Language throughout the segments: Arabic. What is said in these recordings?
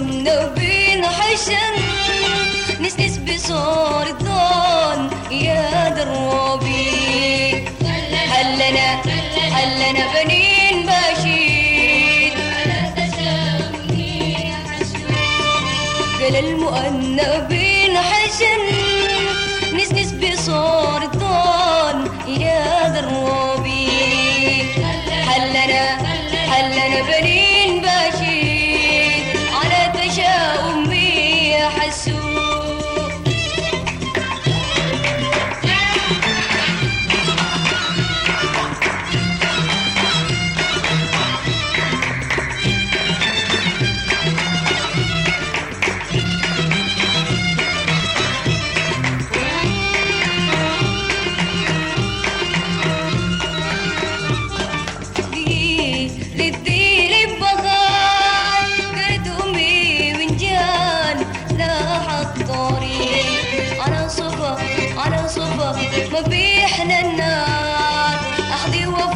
كنا بين حشن نسكس بصور الضال يا دربي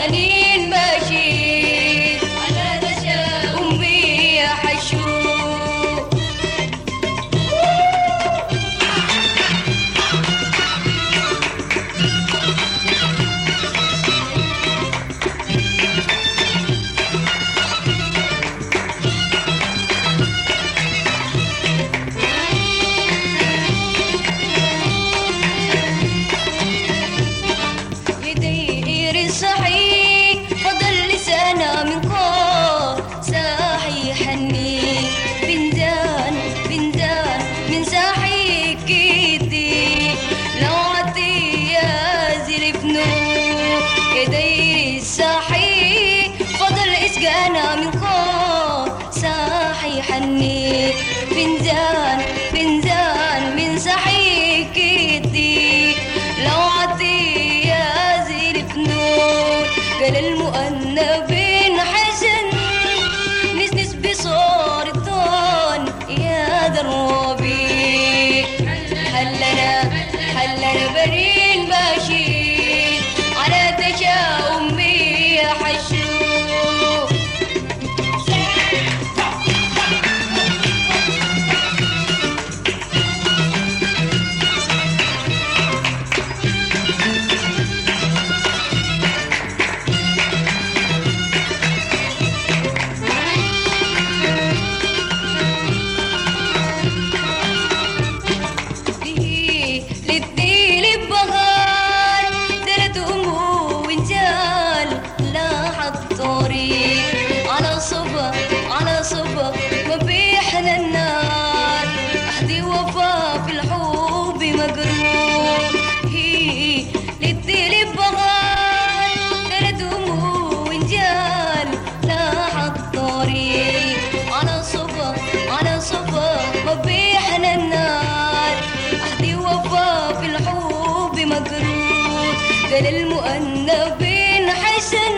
and مني فنجان فنجان من صحيكتي لو عطية زي الفنون قال المؤنبي مبروك ده للمؤنبين حسن